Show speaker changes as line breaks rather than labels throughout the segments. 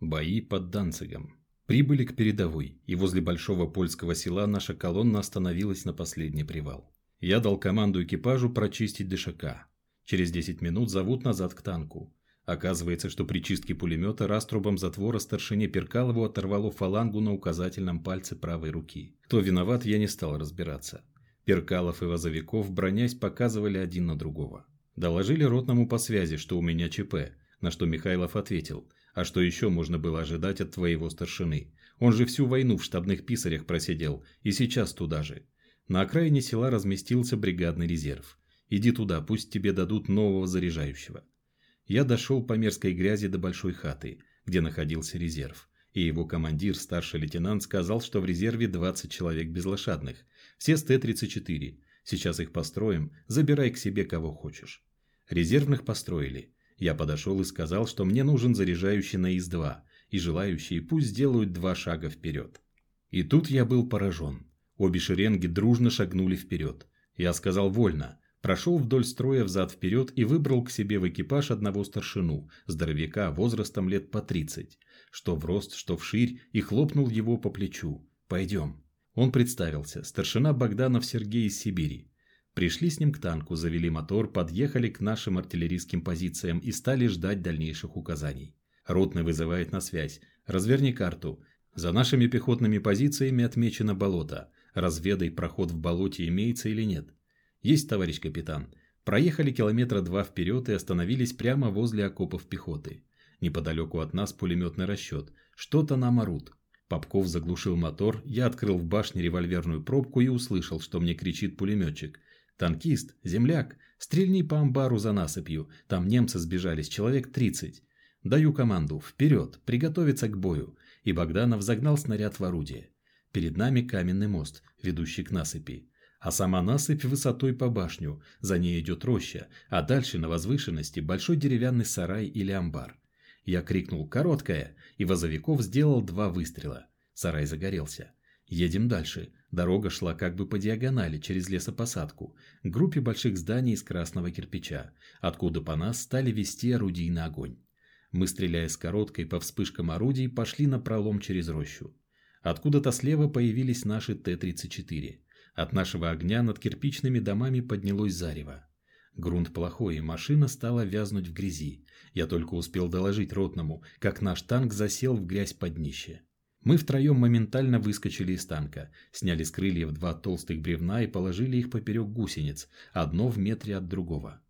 Бои под Данцигом. Прибыли к передовой, и возле большого польского села наша колонна остановилась на последний привал. Я дал команду экипажу прочистить дышака. Через 10 минут зовут назад к танку. Оказывается, что при чистке пулемета раструбом затвора старшине Перкалову оторвало фалангу на указательном пальце правой руки. Кто виноват, я не стал разбираться. Перкалов и Вазовиков, бронясь, показывали один на другого. Доложили ротному по связи, что у меня ЧП, на что Михайлов ответил, а что еще можно было ожидать от твоего старшины? Он же всю войну в штабных писарях просидел, и сейчас туда же. На окраине села разместился бригадный резерв. Иди туда, пусть тебе дадут нового заряжающего я дошел по мерзкой грязи до большой хаты, где находился резерв, и его командир, старший лейтенант, сказал, что в резерве 20 человек безлошадных, все с Т-34. Сейчас их построим, забирай к себе кого хочешь. Резервных построили. Я подошел и сказал, что мне нужен заряжающий на ИС-2, и желающие пусть сделают два шага вперед. И тут я был поражен. Обе шеренги дружно шагнули вперед. Я сказал вольно, прошел вдоль строя взад-вперед и выбрал к себе в экипаж одного старшину, здоровяка возрастом лет по тридцать, что в рост, что вширь, и хлопнул его по плечу. «Пойдем». Он представился, старшина Богданов Сергей из Сибири. Пришли с ним к танку, завели мотор, подъехали к нашим артиллерийским позициям и стали ждать дальнейших указаний. Ротный вызывает на связь. «Разверни карту. За нашими пехотными позициями отмечено болото. Разведай, проход в болоте имеется или нет. «Есть, товарищ капитан». Проехали километра два вперед и остановились прямо возле окопов пехоты. Неподалеку от нас пулеметный расчет. Что-то нам орут. Попков заглушил мотор, я открыл в башне револьверную пробку и услышал, что мне кричит пулеметчик. «Танкист! Земляк! Стрельни по амбару за насыпью! Там немцы сбежались, человек тридцать!» Даю команду «Вперед! Приготовиться к бою!» И Богданов загнал снаряд в орудие. Перед нами каменный мост, ведущий к насыпи а сама насыпь высотой по башню, за ней идет роща, а дальше на возвышенности большой деревянный сарай или амбар. Я крикнул «Короткая!» и Возовиков сделал два выстрела. Сарай загорелся. Едем дальше. Дорога шла как бы по диагонали через лесопосадку, к группе больших зданий из красного кирпича, откуда по нас стали вести орудийный огонь. Мы, стреляя с короткой по вспышкам орудий, пошли на пролом через рощу. Откуда-то слева появились наши Т-34. От нашего огня над кирпичными домами поднялось зарево. Грунт плохой, машина стала вязнуть в грязи. Я только успел доложить ротному, как наш танк засел в грязь под днище. Мы втроем моментально выскочили из танка, сняли с крыльев два толстых бревна и положили их поперек гусениц, одно в метре от другого.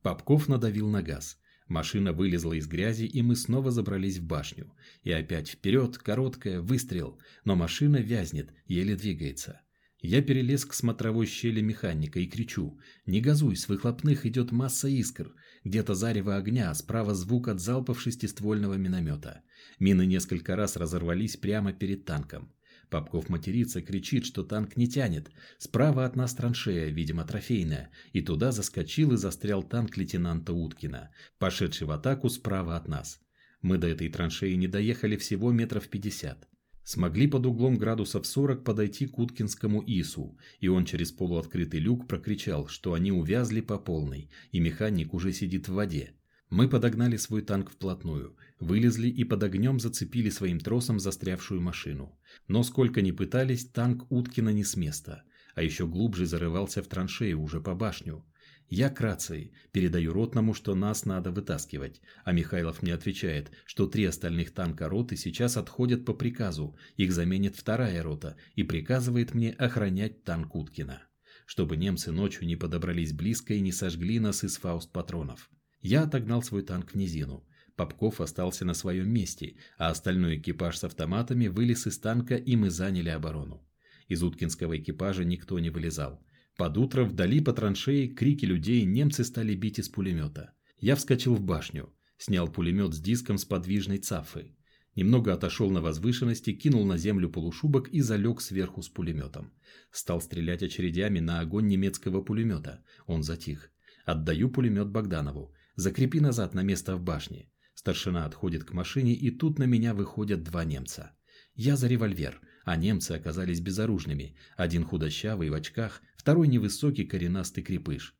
Попков надавил на газ. Машина вылезла из грязи, и мы снова забрались в башню. И опять вперед, короткая, выстрел, но машина вязнет, еле двигается. Я перелез к смотровой щели механика и кричу «Не газуй, с выхлопных идет масса искр, где-то зарево огня, справа звук от залпов шестиствольного миномета. Мины несколько раз разорвались прямо перед танком. Попков матерится, кричит, что танк не тянет. Справа от нас траншея, видимо трофейная, и туда заскочил и застрял танк лейтенанта Уткина, пошедший в атаку справа от нас. Мы до этой траншеи не доехали всего метров пятьдесят смогли под углом градусов 40 подойти к Уткинскому ИСу, и он через полуоткрытый люк прокричал, что они увязли по полной, и механик уже сидит в воде. Мы подогнали свой танк вплотную, вылезли и под огнем зацепили своим тросом застрявшую машину. Но сколько ни пытались, танк Уткина не с места, а еще глубже зарывался в траншею уже по башню. Я к рации, передаю ротному, что нас надо вытаскивать, а Михайлов мне отвечает, что три остальных танка роты сейчас отходят по приказу, их заменит вторая рота и приказывает мне охранять танк Уткина, чтобы немцы ночью не подобрались близко и не сожгли нас из фауст патронов. Я отогнал свой танк в низину. Попков остался на своем месте, а остальной экипаж с автоматами вылез из танка, и мы заняли оборону. Из уткинского экипажа никто не вылезал. Под утро вдали по траншеи крики людей немцы стали бить из пулемета. Я вскочил в башню, снял пулемет с диском с подвижной цафы. Немного отошел на возвышенности, кинул на землю полушубок и залег сверху с пулеметом. Стал стрелять очередями на огонь немецкого пулемета. Он затих. Отдаю пулемет Богданову. Закрепи назад на место в башне. Старшина отходит к машине, и тут на меня выходят два немца. Я за револьвер а немцы оказались безоружными, один худощавый в очках, второй невысокий коренастый крепыш.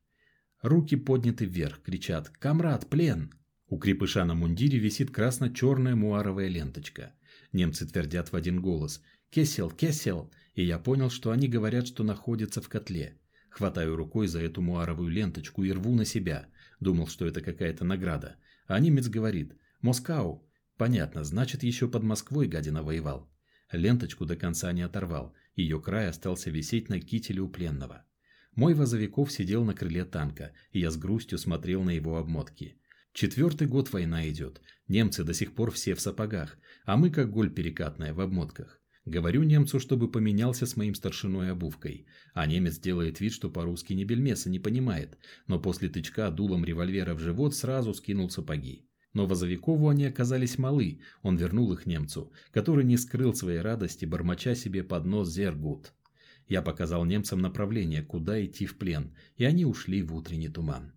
Руки подняты вверх, кричат «Камрад, плен!». У крепыша на мундире висит красно-черная муаровая ленточка. Немцы твердят в один голос «Кесел, кесел!» и я понял, что они говорят, что находятся в котле. Хватаю рукой за эту муаровую ленточку и рву на себя. Думал, что это какая-то награда. А немец говорит «Москау». Понятно, значит, еще под Москвой гадина воевал. Ленточку до конца не оторвал. Ее край остался висеть на кителе у пленного. Мой Возовиков сидел на крыле танка, и я с грустью смотрел на его обмотки. Четвертый год война идет. Немцы до сих пор все в сапогах, а мы как голь перекатная в обмотках. Говорю немцу, чтобы поменялся с моим старшиной обувкой, а немец делает вид, что по-русски не бельмеса не понимает, но после тычка дулом револьвера в живот сразу скинул сапоги. Но Возовикову они оказались малы, он вернул их немцу, который не скрыл своей радости, бормоча себе под нос «Зергут». Я показал немцам направление, куда идти в плен, и они ушли в утренний туман.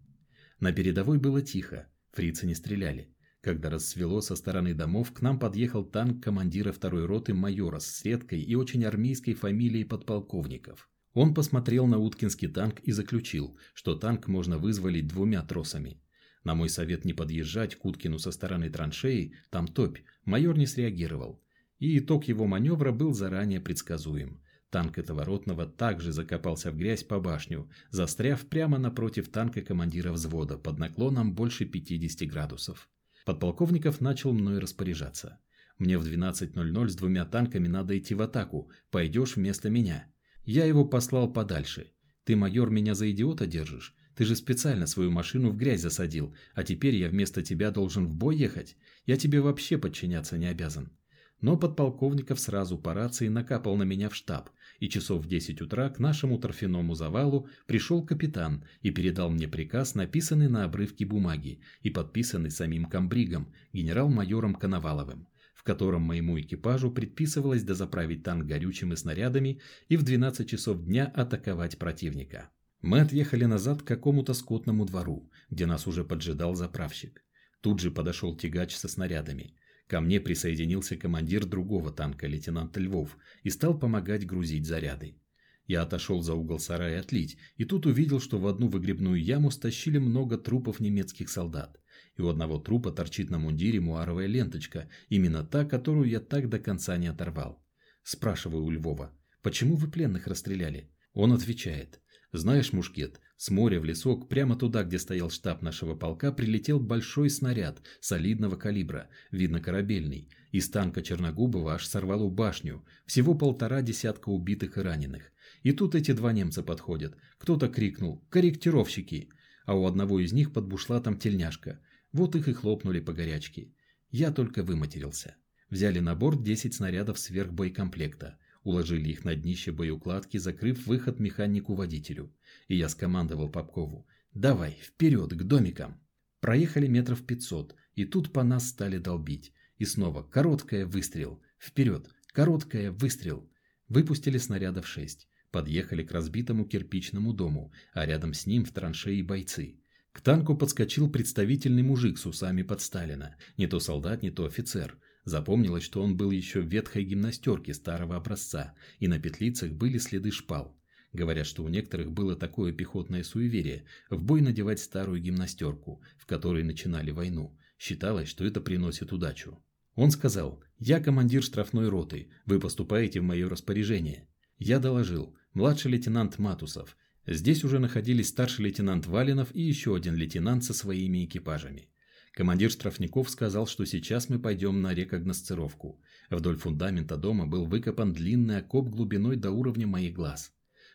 На передовой было тихо, Фрицы не стреляли. Когда рассвело со стороны домов, к нам подъехал танк командира второй роты майора с редкой и очень армейской фамилией подполковников. Он посмотрел на Уткинский танк и заключил, что танк можно вызволить двумя тросами. На мой совет не подъезжать к Уткину со стороны траншеи, там топь, майор не среагировал. И итог его маневра был заранее предсказуем. Танк этого ротного также закопался в грязь по башню, застряв прямо напротив танка командира взвода под наклоном больше 50 градусов. Подполковников начал мной распоряжаться. «Мне в 12.00 с двумя танками надо идти в атаку, пойдешь вместо меня». Я его послал подальше. «Ты, майор, меня за идиота держишь? Ты же специально свою машину в грязь засадил, а теперь я вместо тебя должен в бой ехать? Я тебе вообще подчиняться не обязан». Но подполковников сразу по рации накапал на меня в штаб, и часов в 10 утра к нашему торфяному завалу пришел капитан и передал мне приказ, написанный на обрывке бумаги и подписанный самим комбригом, генерал-майором Коноваловым, в котором моему экипажу предписывалось дозаправить танк горючим и снарядами и в 12 часов дня атаковать противника. Мы отъехали назад к какому-то скотному двору, где нас уже поджидал заправщик. Тут же подошел тягач со снарядами – Ко мне присоединился командир другого танка, лейтенант Львов, и стал помогать грузить заряды. Я отошел за угол сарая отлить, и тут увидел, что в одну выгребную яму стащили много трупов немецких солдат. И у одного трупа торчит на мундире муаровая ленточка, именно та, которую я так до конца не оторвал. Спрашиваю у Львова, почему вы пленных расстреляли? Он отвечает, знаешь, Мушкет, с моря в лесок, прямо туда, где стоял штаб нашего полка, прилетел большой снаряд солидного калибра, видно корабельный. Из танка Черногубова аж сорвало башню. Всего полтора десятка убитых и раненых. И тут эти два немца подходят. Кто-то крикнул «Корректировщики!» А у одного из них под бушлатом тельняшка. Вот их и хлопнули по горячке. Я только выматерился. Взяли на борт 10 снарядов сверхбоекомплекта уложили их на днище боеукладки, закрыв выход механику-водителю. И я скомандовал Попкову «Давай, вперед, к домикам!» Проехали метров пятьсот, и тут по нас стали долбить. И снова короткая выстрел, вперед, короткая выстрел. Выпустили снарядов шесть. Подъехали к разбитому кирпичному дому, а рядом с ним в траншеи бойцы. К танку подскочил представительный мужик с усами под Сталина. Не то солдат, не то офицер. Запомнилось, что он был еще в ветхой гимнастерке старого образца, и на петлицах были следы шпал. Говорят, что у некоторых было такое пехотное суеверие – в бой надевать старую гимнастерку, в которой начинали войну. Считалось, что это приносит удачу. Он сказал, «Я командир штрафной роты, вы поступаете в мое распоряжение». Я доложил, младший лейтенант Матусов. Здесь уже находились старший лейтенант Валинов и еще один лейтенант со своими экипажами. Командир штрафников сказал, что сейчас мы пойдем на рекогносцировку. Вдоль фундамента дома был выкопан длинный окоп глубиной до уровня моих глаз.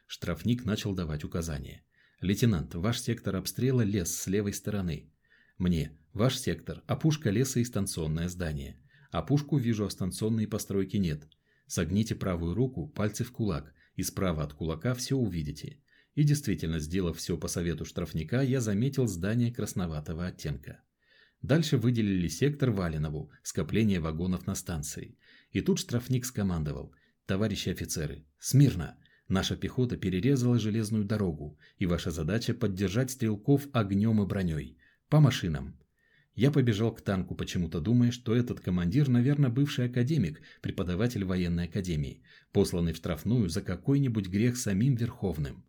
Штрафник начал давать указания. «Лейтенант, ваш сектор обстрела – лес с левой стороны. Мне – ваш сектор, опушка леса и станционное здание. Опушку вижу, а станционные постройки нет. Согните правую руку, пальцы в кулак, и справа от кулака все увидите». И действительно, сделав все по совету штрафника, я заметил здание красноватого оттенка. Дальше выделили сектор Валинову, скопление вагонов на станции. И тут штрафник скомандовал. «Товарищи офицеры, смирно! Наша пехота перерезала железную дорогу, и ваша задача поддержать стрелков огнем и броней. По машинам!» Я побежал к танку, почему-то думая, что этот командир, наверное, бывший академик, преподаватель военной академии, посланный в штрафную за какой-нибудь грех самим Верховным.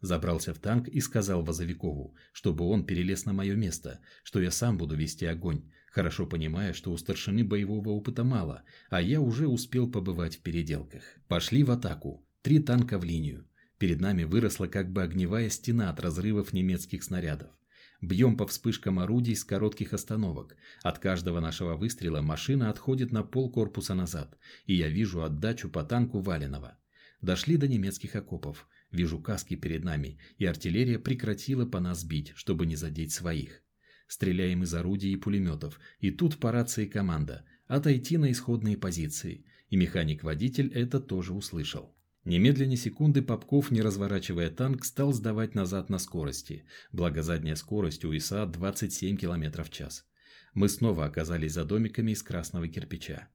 Забрался в танк и сказал Возовикову, чтобы он перелез на мое место, что я сам буду вести огонь, хорошо понимая, что у старшины боевого опыта мало, а я уже успел побывать в переделках. Пошли в атаку. Три танка в линию. Перед нами выросла как бы огневая стена от разрывов немецких снарядов. Бьем по вспышкам орудий с коротких остановок. От каждого нашего выстрела машина отходит на пол корпуса назад, и я вижу отдачу по танку Валенова. Дошли до немецких окопов. Вижу каски перед нами, и артиллерия прекратила по нас бить, чтобы не задеть своих. Стреляем из орудий и пулеметов, и тут по рации команда «Отойти на исходные позиции», и механик-водитель это тоже услышал. Немедленно секунды Попков, не разворачивая танк, стал сдавать назад на скорости, благо задняя скорость у ИСа 27 км в час. Мы снова оказались за домиками из красного кирпича.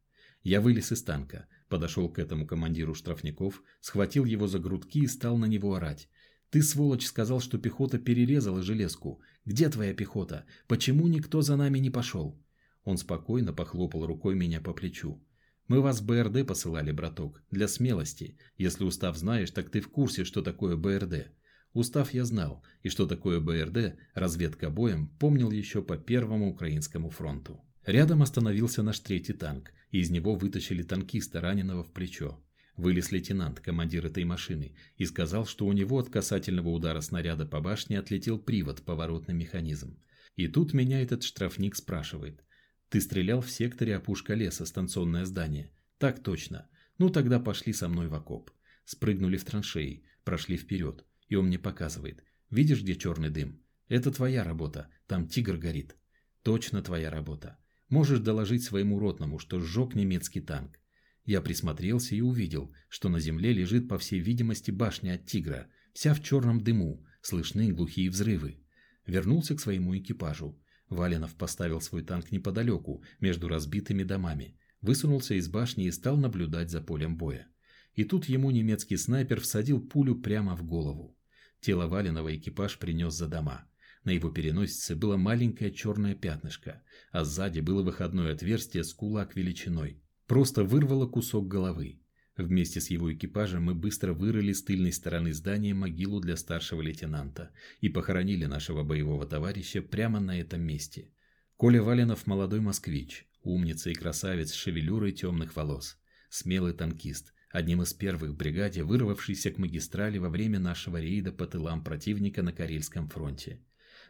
Я вылез из танка, подошел к этому командиру штрафников, схватил его за грудки и стал на него орать. «Ты, сволочь, сказал, что пехота перерезала железку. Где твоя пехота? Почему никто за нами не пошел?» Он спокойно похлопал рукой меня по плечу. «Мы вас в БРД посылали, браток, для смелости. Если устав знаешь, так ты в курсе, что такое БРД. Устав я знал, и что такое БРД, разведка боем, помнил еще по Первому Украинскому фронту. Рядом остановился наш третий танк, и из него вытащили танкиста, раненого в плечо. Вылез лейтенант, командир этой машины, и сказал, что у него от касательного удара снаряда по башне отлетел привод, поворотный механизм. И тут меня этот штрафник спрашивает. «Ты стрелял в секторе опушка леса, станционное здание?» «Так точно. Ну тогда пошли со мной в окоп». Спрыгнули в траншеи, прошли вперед, и он мне показывает. «Видишь, где черный дым? Это твоя работа, там тигр горит». «Точно твоя работа. Можешь доложить своему ротному, что сжег немецкий танк. Я присмотрелся и увидел, что на земле лежит, по всей видимости, башня от «Тигра», вся в черном дыму, слышны глухие взрывы. Вернулся к своему экипажу. Валенов поставил свой танк неподалеку, между разбитыми домами, высунулся из башни и стал наблюдать за полем боя. И тут ему немецкий снайпер всадил пулю прямо в голову. Тело Валенова экипаж принес за дома. На его переносице было маленькое черное пятнышко, а сзади было выходное отверстие с кулак величиной. Просто вырвало кусок головы. Вместе с его экипажем мы быстро вырыли с тыльной стороны здания могилу для старшего лейтенанта и похоронили нашего боевого товарища прямо на этом месте. Коля Валенов – молодой москвич, умница и красавец с шевелюрой темных волос. Смелый танкист, одним из первых в бригаде, вырвавшийся к магистрали во время нашего рейда по тылам противника на Карельском фронте.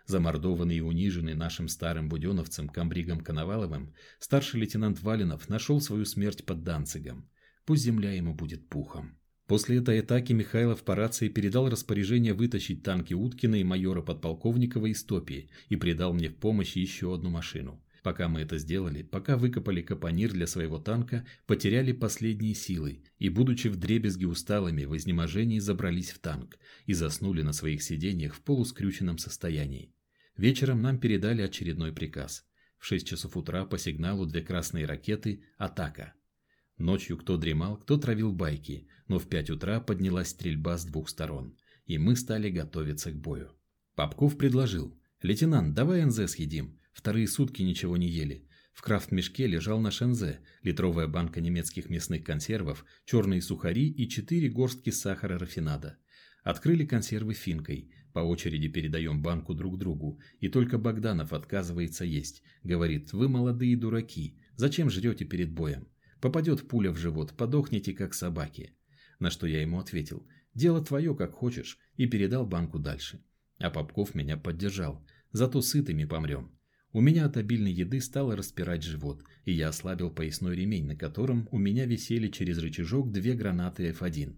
Замордованный и униженный нашим старым буденовцем Камбригом Коноваловым, старший лейтенант Валинов нашел свою смерть под Данцигом. Пусть земля ему будет пухом. После этой атаки Михайлов по рации передал распоряжение вытащить танки Уткина и майора Подполковникова из Топи и придал мне в помощь еще одну машину. Пока мы это сделали, пока выкопали капонир для своего танка, потеряли последние силы и, будучи вдребезги усталыми, в изнеможении забрались в танк и заснули на своих сиденьях в полускрюченном состоянии. Вечером нам передали очередной приказ. В 6 часов утра по сигналу две красные ракеты «Атака». Ночью кто дремал, кто травил байки, но в 5 утра поднялась стрельба с двух сторон, и мы стали готовиться к бою. Попков предложил «Лейтенант, давай НЗ съедим, вторые сутки ничего не ели». В крафт-мешке лежал наш НЗ, литровая банка немецких мясных консервов, черные сухари и четыре горстки сахара рафинада. Открыли консервы финкой, по очереди передаем банку друг другу, и только Богданов отказывается есть. Говорит, вы молодые дураки, зачем жрете перед боем? Попадет пуля в живот, подохнете как собаки. На что я ему ответил, дело твое как хочешь, и передал банку дальше. А Попков меня поддержал, зато сытыми помрем. У меня от обильной еды стало распирать живот, и я ослабил поясной ремень, на котором у меня висели через рычажок две гранаты F1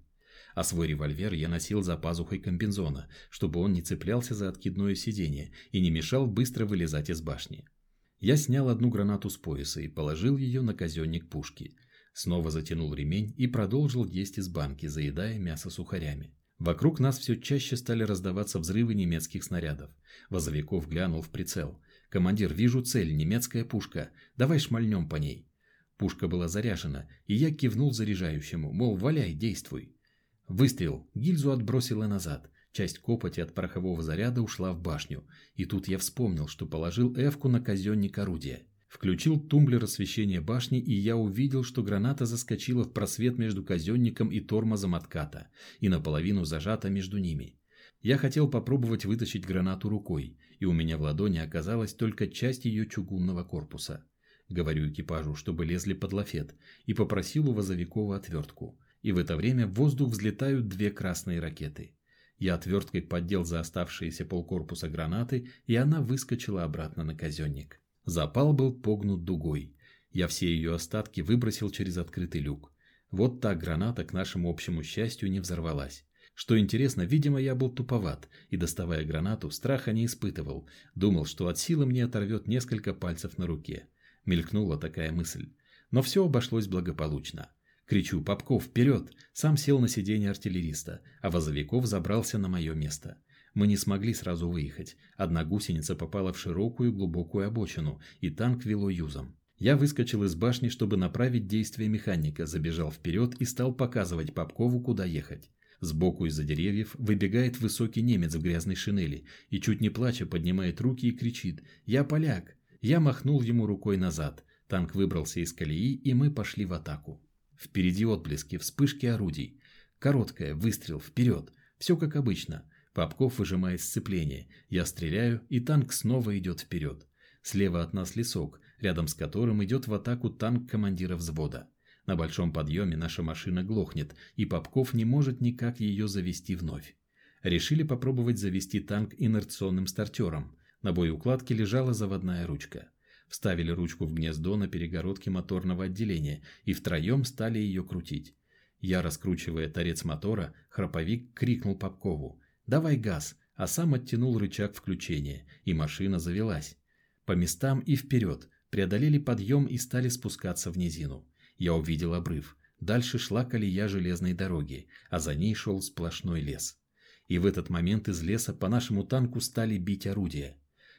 а свой револьвер я носил за пазухой комбинзона, чтобы он не цеплялся за откидное сиденье и не мешал быстро вылезать из башни. Я снял одну гранату с пояса и положил ее на казенник пушки. Снова затянул ремень и продолжил есть из банки, заедая мясо сухарями. Вокруг нас все чаще стали раздаваться взрывы немецких снарядов. Возовиков глянул в прицел. «Командир, вижу цель, немецкая пушка. Давай шмальнем по ней». Пушка была заряжена, и я кивнул заряжающему, мол, валяй, действуй. Выстрел. Гильзу отбросило назад. Часть копоти от порохового заряда ушла в башню. И тут я вспомнил, что положил эвку на казенник орудия. Включил тумблер освещения башни, и я увидел, что граната заскочила в просвет между казенником и тормозом отката, и наполовину зажата между ними. Я хотел попробовать вытащить гранату рукой, и у меня в ладони оказалась только часть ее чугунного корпуса. Говорю экипажу, чтобы лезли под лафет, и попросил у Возовикова отвертку. И в это время в воздух взлетают две красные ракеты. Я отверткой поддел за оставшиеся полкорпуса гранаты, и она выскочила обратно на казенник. Запал был погнут дугой. Я все ее остатки выбросил через открытый люк. Вот та граната, к нашему общему счастью, не взорвалась. Что интересно, видимо, я был туповат, и, доставая гранату, страха не испытывал. Думал, что от силы мне оторвет несколько пальцев на руке. Мелькнула такая мысль. Но все обошлось благополучно. Кричу «Попков, вперед!» Сам сел на сиденье артиллериста, а Возовиков забрался на мое место. Мы не смогли сразу выехать. Одна гусеница попала в широкую глубокую обочину, и танк вело юзом. Я выскочил из башни, чтобы направить действие механика, забежал вперед и стал показывать Попкову, куда ехать. Сбоку из-за деревьев выбегает высокий немец в грязной шинели и, чуть не плача, поднимает руки и кричит «Я поляк!». Я махнул ему рукой назад. Танк выбрался из колеи, и мы пошли в атаку. Впереди отблески, вспышки орудий. Короткая, выстрел, вперед. Все как обычно. Попков выжимает сцепление. Я стреляю, и танк снова идет вперед. Слева от нас лесок, рядом с которым идет в атаку танк командира взвода. На большом подъеме наша машина глохнет, и Попков не может никак ее завести вновь. Решили попробовать завести танк инерционным стартером. На боеукладке лежала заводная ручка. Вставили ручку в гнездо на перегородке моторного отделения и втроем стали ее крутить. Я, раскручивая торец мотора, храповик крикнул Попкову «Давай газ!», а сам оттянул рычаг включения, и машина завелась. По местам и вперед, преодолели подъем и стали спускаться в низину. Я увидел обрыв. Дальше шла колея железной дороги, а за ней шел сплошной лес. И в этот момент из леса по нашему танку стали бить орудия.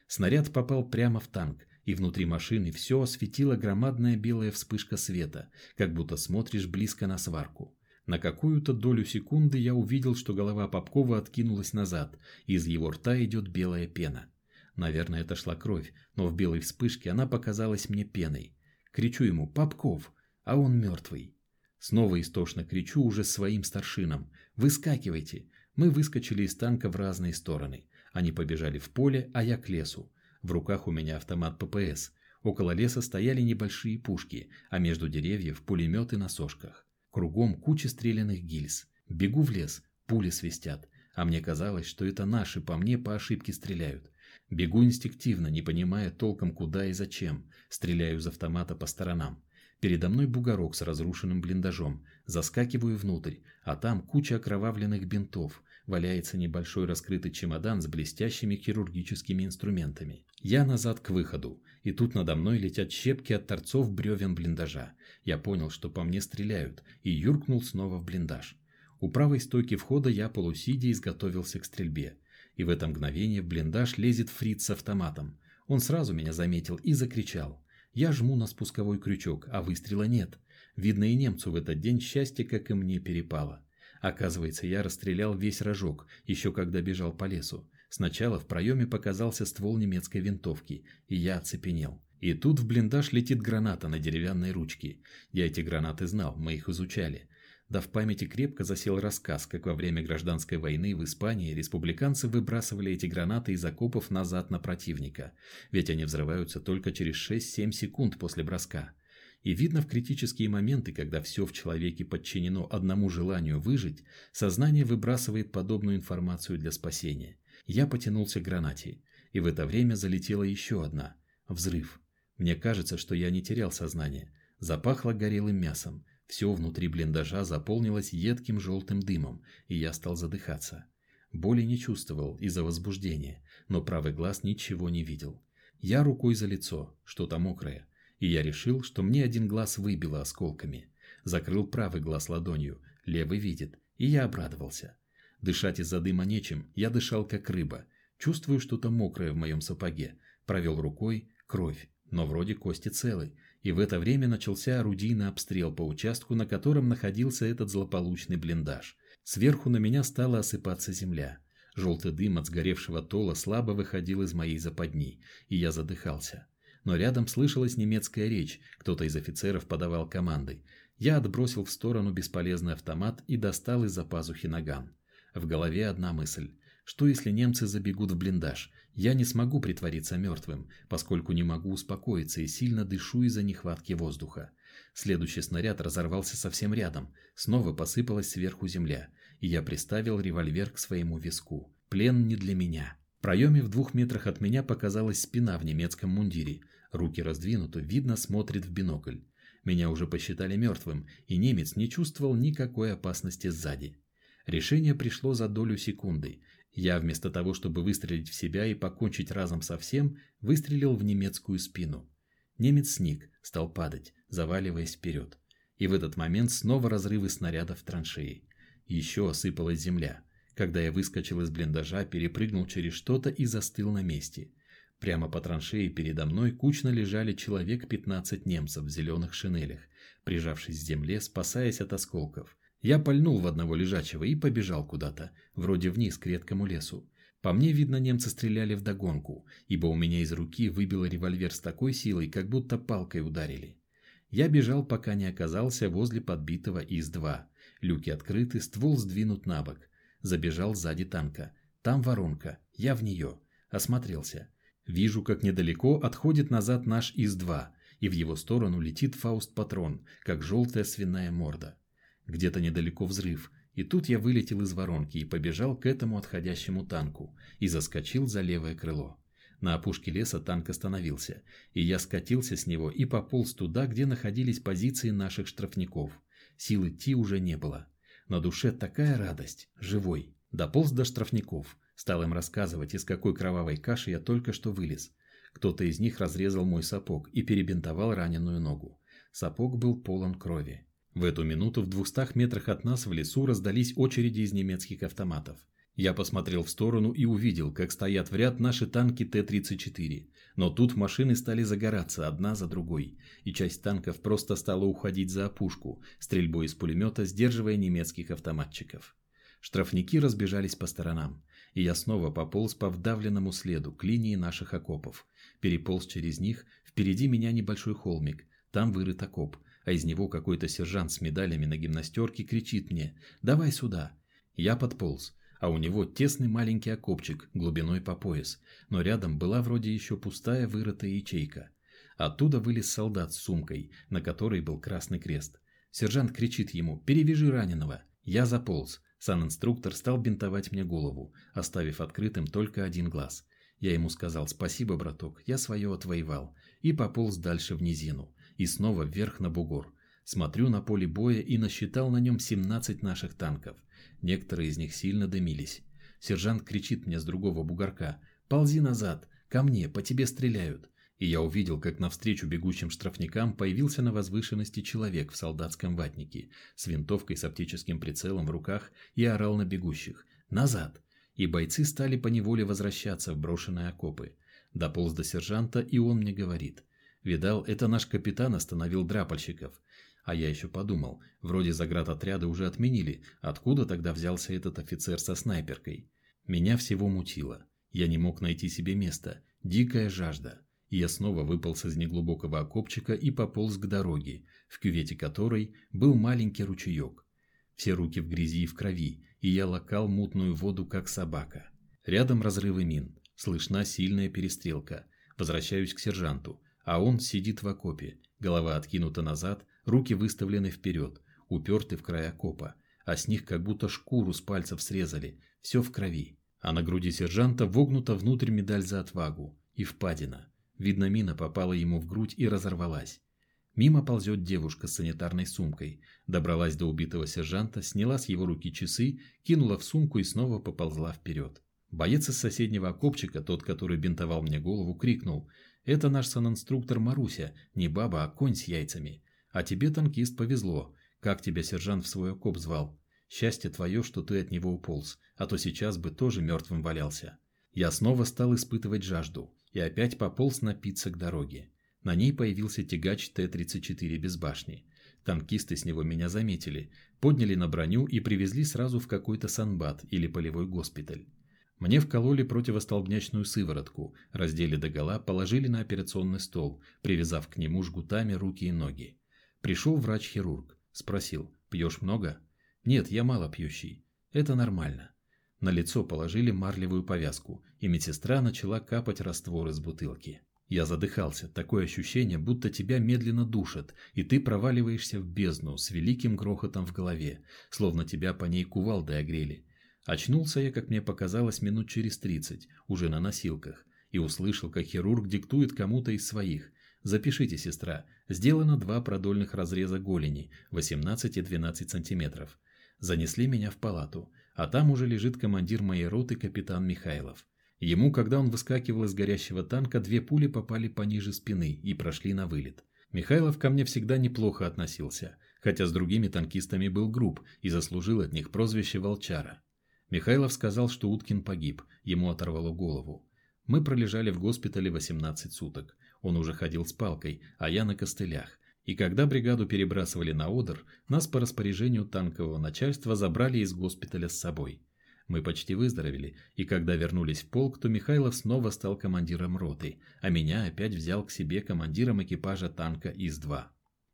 Снаряд попал прямо в танк, и внутри машины все осветила громадная белая вспышка света, как будто смотришь близко на сварку. На какую-то долю секунды я увидел, что голова Попкова откинулась назад, и из его рта идет белая пена. Наверное, это шла кровь, но в белой вспышке она показалась мне пеной. Кричу ему «Попков!», а он мертвый. Снова истошно кричу уже своим старшинам «Выскакивайте!». Мы выскочили из танка в разные стороны. Они побежали в поле, а я к лесу. В руках у меня автомат ППС. Около леса стояли небольшие пушки, а между деревьев пулеметы на сошках. Кругом куча стрелянных гильз. Бегу в лес, пули свистят. А мне казалось, что это наши по мне по ошибке стреляют. Бегу инстинктивно, не понимая толком куда и зачем. Стреляю из автомата по сторонам. Передо мной бугорок с разрушенным блиндажом. Заскакиваю внутрь, а там куча окровавленных бинтов. Валяется небольшой раскрытый чемодан с блестящими хирургическими инструментами. Я назад к выходу, и тут надо мной летят щепки от торцов бревен блиндажа. Я понял, что по мне стреляют, и юркнул снова в блиндаж. У правой стойки входа я полусидя изготовился к стрельбе. И в это мгновение в блиндаж лезет фриц с автоматом. Он сразу меня заметил и закричал. Я жму на спусковой крючок, а выстрела нет. Видно, и немцу в этот день счастье, как и мне, перепало. Оказывается, я расстрелял весь рожок, еще когда бежал по лесу. Сначала в проеме показался ствол немецкой винтовки, и я оцепенел. И тут в блиндаж летит граната на деревянной ручке. Я эти гранаты знал, мы их изучали. Да в памяти крепко засел рассказ, как во время гражданской войны в Испании республиканцы выбрасывали эти гранаты из окопов назад на противника, ведь они взрываются только через 6-7 секунд после броска. И видно в критические моменты, когда все в человеке подчинено одному желанию выжить, сознание выбрасывает подобную информацию для спасения. Я потянулся к гранате, и в это время залетела еще одна. Взрыв. Мне кажется, что я не терял сознание. Запахло горелым мясом. Все внутри блиндажа заполнилось едким желтым дымом, и я стал задыхаться. Боли не чувствовал из-за возбуждения, но правый глаз ничего не видел. Я рукой за лицо, что-то мокрое, и я решил, что мне один глаз выбило осколками. Закрыл правый глаз ладонью, левый видит, и я обрадовался. Дышать из-за дыма нечем, я дышал как рыба. Чувствую что-то мокрое в моем сапоге. Провел рукой, кровь, но вроде кости целы, и в это время начался орудийный обстрел по участку, на котором находился этот злополучный блиндаж. Сверху на меня стала осыпаться земля. Желтый дым от сгоревшего тола слабо выходил из моей западни, и я задыхался. Но рядом слышалась немецкая речь, кто-то из офицеров подавал команды. Я отбросил в сторону бесполезный автомат и достал из-за пазухи наган. В голове одна мысль. Что если немцы забегут в блиндаж? Я не смогу притвориться мертвым, поскольку не могу успокоиться и сильно дышу из-за нехватки воздуха. Следующий снаряд разорвался совсем рядом, снова посыпалась сверху земля, и я приставил револьвер к своему виску. Плен не для меня. В проеме в двух метрах от меня показалась спина в немецком мундире. Руки раздвинуты, видно, смотрит в бинокль. Меня уже посчитали мертвым, и немец не чувствовал никакой опасности сзади. Решение пришло за долю секунды. Я вместо того, чтобы выстрелить в себя и покончить разом со всем, выстрелил в немецкую спину. Немец сник, стал падать, заваливаясь вперед. И в этот момент снова разрывы снарядов траншеи. Еще осыпалась земля. Когда я выскочил из блиндажа, перепрыгнул через что-то и застыл на месте. Прямо по траншеи передо мной кучно лежали человек 15 немцев в зеленых шинелях, прижавшись к земле, спасаясь от осколков. Я пальнул в одного лежачего и побежал куда-то, вроде вниз к редкому лесу. По мне, видно, немцы стреляли в догонку, ибо у меня из руки выбило револьвер с такой силой, как будто палкой ударили. Я бежал, пока не оказался возле подбитого ИС-2. Люки открыты, ствол сдвинут на бок. Забежал сзади танка. Там воронка. Я в нее. Осмотрелся. Вижу, как недалеко отходит назад наш ИС-2, и в его сторону летит фауст-патрон, как желтая свиная морда. Где-то недалеко взрыв, и тут я вылетел из воронки и побежал к этому отходящему танку и заскочил за левое крыло. На опушке леса танк остановился, и я скатился с него и пополз туда, где находились позиции наших штрафников. Сил идти уже не было. На душе такая радость, живой. Дополз до штрафников, Стал им рассказывать, из какой кровавой каши я только что вылез. Кто-то из них разрезал мой сапог и перебинтовал раненую ногу. Сапог был полон крови. В эту минуту в двухстах метрах от нас в лесу раздались очереди из немецких автоматов. Я посмотрел в сторону и увидел, как стоят в ряд наши танки Т-34. Но тут машины стали загораться одна за другой, и часть танков просто стала уходить за опушку, стрельбой из пулемета сдерживая немецких автоматчиков. Штрафники разбежались по сторонам и я снова пополз по вдавленному следу к линии наших окопов. Переполз через них, впереди меня небольшой холмик, там вырыт окоп, а из него какой-то сержант с медалями на гимнастерке кричит мне «Давай сюда!». Я подполз, а у него тесный маленький окопчик, глубиной по пояс, но рядом была вроде еще пустая вырытая ячейка. Оттуда вылез солдат с сумкой, на которой был красный крест. Сержант кричит ему «Перевяжи раненого!». Я заполз, Сан-инструктор стал бинтовать мне голову, оставив открытым только один глаз. Я ему сказал «Спасибо, браток, я свое отвоевал» и пополз дальше в низину, и снова вверх на бугор. Смотрю на поле боя и насчитал на нем 17 наших танков. Некоторые из них сильно дымились. Сержант кричит мне с другого бугорка «Ползи назад! Ко мне! По тебе стреляют!» и я увидел, как навстречу бегущим штрафникам появился на возвышенности человек в солдатском ватнике с винтовкой с оптическим прицелом в руках и орал на бегущих «Назад!» И бойцы стали поневоле возвращаться в брошенные окопы. Дополз до сержанта, и он мне говорит. «Видал, это наш капитан остановил драпальщиков». А я еще подумал, вроде заградотряда уже отменили, откуда тогда взялся этот офицер со снайперкой? Меня всего мутило. Я не мог найти себе места. Дикая жажда и я снова выполз из неглубокого окопчика и пополз к дороге, в кювете которой был маленький ручеек. Все руки в грязи и в крови, и я лакал мутную воду, как собака. Рядом разрывы мин, слышна сильная перестрелка. Возвращаюсь к сержанту, а он сидит в окопе, голова откинута назад, руки выставлены вперед, уперты в край окопа, а с них как будто шкуру с пальцев срезали, все в крови. А на груди сержанта вогнута внутрь медаль за отвагу и впадина. Видно, мина попала ему в грудь и разорвалась. Мимо ползет девушка с санитарной сумкой. Добралась до убитого сержанта, сняла с его руки часы, кинула в сумку и снова поползла вперед. Боец из соседнего окопчика, тот, который бинтовал мне голову, крикнул. «Это наш санинструктор Маруся, не баба, а конь с яйцами. А тебе, танкист, повезло. Как тебя сержант в свой окоп звал? Счастье твое, что ты от него уполз, а то сейчас бы тоже мертвым валялся». Я снова стал испытывать жажду и опять пополз напиться к дороге. На ней появился тягач Т-34 без башни. Танкисты с него меня заметили, подняли на броню и привезли сразу в какой-то санбат или полевой госпиталь. Мне вкололи противостолбнячную сыворотку, раздели догола, положили на операционный стол, привязав к нему жгутами руки и ноги. Пришел врач-хирург. Спросил, пьешь много? Нет, я мало пьющий. Это нормально. На лицо положили марлевую повязку, и медсестра начала капать раствор из бутылки. Я задыхался, такое ощущение, будто тебя медленно душат, и ты проваливаешься в бездну с великим грохотом в голове, словно тебя по ней кувалдой огрели. Очнулся я, как мне показалось, минут через тридцать, уже на носилках, и услышал, как хирург диктует кому-то из своих. «Запишите, сестра, сделано два продольных разреза голени, 18 и 12 сантиметров. Занесли меня в палату, а там уже лежит командир моей роты капитан Михайлов. Ему, когда он выскакивал из горящего танка, две пули попали пониже спины и прошли на вылет. Михайлов ко мне всегда неплохо относился, хотя с другими танкистами был груб и заслужил от них прозвище «Волчара». Михайлов сказал, что Уткин погиб, ему оторвало голову. Мы пролежали в госпитале 18 суток. Он уже ходил с палкой, а я на костылях. И когда бригаду перебрасывали на Одер, нас по распоряжению танкового начальства забрали из госпиталя с собой. Мы почти выздоровели, и когда вернулись в полк, то Михайлов снова стал командиром роты, а меня опять взял к себе командиром экипажа танка ИС-2.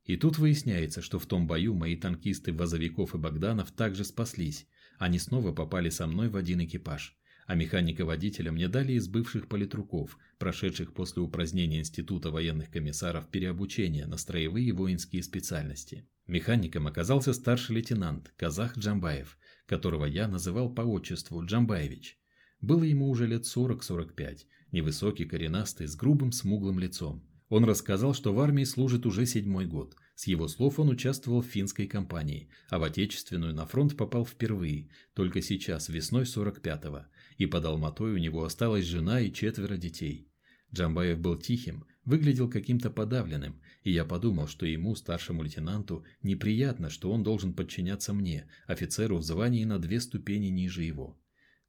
И тут выясняется, что в том бою мои танкисты Вазовиков и Богданов также спаслись. Они снова попали со мной в один экипаж. А механика-водителя мне дали из бывших политруков, прошедших после упразднения Института военных комиссаров переобучения на строевые воинские специальности. Механиком оказался старший лейтенант Казах Джамбаев, которого я называл по отчеству Джамбаевич. Было ему уже лет 40-45, невысокий, коренастый, с грубым смуглым лицом. Он рассказал, что в армии служит уже седьмой год. С его слов он участвовал в финской кампании, а в отечественную на фронт попал впервые, только сейчас, весной 45-го. И под Алматой у него осталась жена и четверо детей. Джамбаев был тихим, выглядел каким-то подавленным, и я подумал, что ему, старшему лейтенанту, неприятно, что он должен подчиняться мне, офицеру в звании на две ступени ниже его.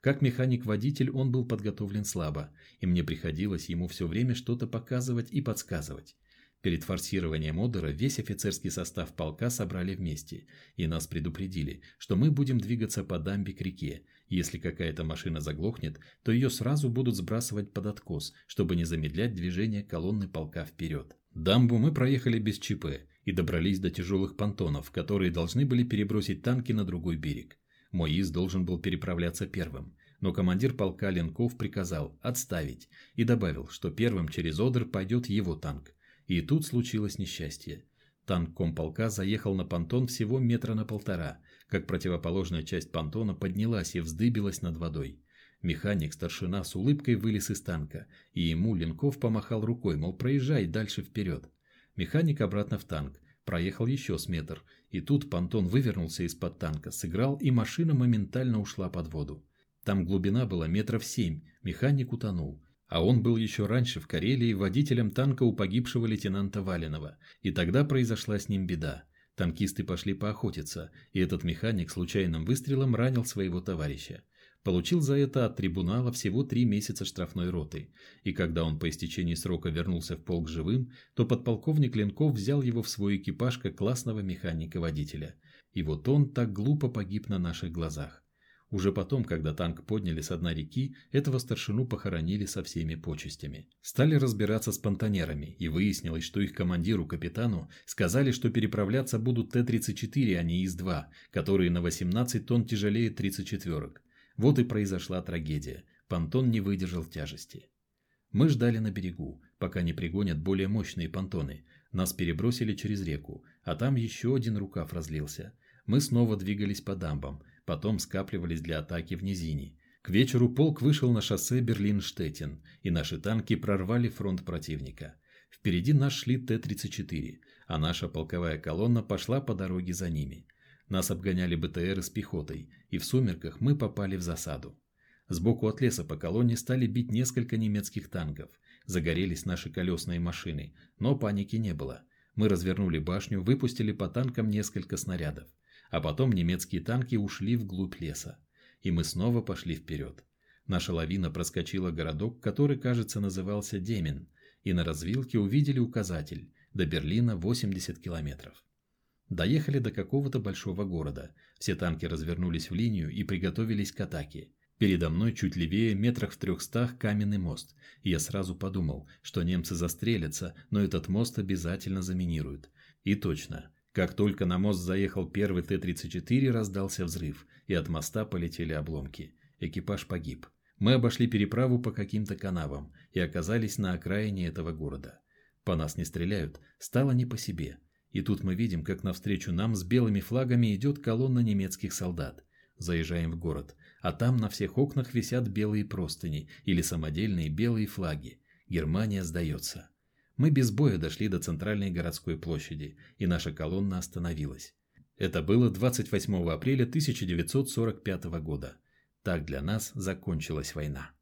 Как механик-водитель он был подготовлен слабо, и мне приходилось ему все время что-то показывать и подсказывать. Перед форсированием Одера весь офицерский состав полка собрали вместе, и нас предупредили, что мы будем двигаться по дамбе к реке. Если какая-то машина заглохнет, то ее сразу будут сбрасывать под откос, чтобы не замедлять движение колонны полка вперед. Дамбу мы проехали без ЧП и добрались до тяжелых понтонов, которые должны были перебросить танки на другой берег. Мой ИС должен был переправляться первым, но командир полка Ленков приказал отставить и добавил, что первым через Одер пойдет его танк. И тут случилось несчастье. Танк комполка заехал на понтон всего метра на полтора, как противоположная часть понтона поднялась и вздыбилась над водой. Механик-старшина с улыбкой вылез из танка, и ему Ленков помахал рукой, мол, проезжай дальше вперед. Механик обратно в танк, проехал еще с метр, и тут понтон вывернулся из-под танка, сыграл, и машина моментально ушла под воду. Там глубина была метров семь, механик утонул. А он был еще раньше в Карелии водителем танка у погибшего лейтенанта Валенова, и тогда произошла с ним беда. Танкисты пошли поохотиться, и этот механик случайным выстрелом ранил своего товарища. Получил за это от трибунала всего три месяца штрафной роты, и когда он по истечении срока вернулся в полк живым, то подполковник Ленков взял его в свой экипаж как классного механика-водителя. И вот он так глупо погиб на наших глазах. Уже потом, когда танк подняли с дна реки, этого старшину похоронили со всеми почестями. Стали разбираться с понтонерами, и выяснилось, что их командиру-капитану сказали, что переправляться будут Т-34, а не ИС-2, которые на 18 тонн тяжелее 34-ок. Вот и произошла трагедия. Понтон не выдержал тяжести. Мы ждали на берегу, пока не пригонят более мощные понтоны. Нас перебросили через реку, а там еще один рукав разлился. Мы снова двигались по дамбам, потом скапливались для атаки в низине. К вечеру полк вышел на шоссе Берлин-Штеттин, и наши танки прорвали фронт противника. Впереди нас шли Т-34, а наша полковая колонна пошла по дороге за ними. Нас обгоняли БТРы с пехотой, и в сумерках мы попали в засаду. Сбоку от леса по колонне стали бить несколько немецких танков. Загорелись наши колесные машины, но паники не было. Мы развернули башню, выпустили по танкам несколько снарядов. А потом немецкие танки ушли вглубь леса. И мы снова пошли вперед. Наша лавина проскочила городок, который, кажется, назывался Демин, и на развилке увидели указатель «До Берлина 80 километров». Доехали до какого-то большого города. Все танки развернулись в линию и приготовились к атаке. Передо мной чуть левее, метрах в трехстах, каменный мост. И я сразу подумал, что немцы застрелятся, но этот мост обязательно заминируют. И точно. Как только на мост заехал первый Т-34, раздался взрыв, и от моста полетели обломки. Экипаж погиб. Мы обошли переправу по каким-то канавам и оказались на окраине этого города. По нас не стреляют, стало не по себе. И тут мы видим, как навстречу нам с белыми флагами идет колонна немецких солдат. Заезжаем в город, а там на всех окнах висят белые простыни или самодельные белые флаги. Германия сдается. Мы без боя дошли до центральной городской площади, и наша колонна остановилась. Это было 28 апреля 1945 года. Так для нас закончилась война.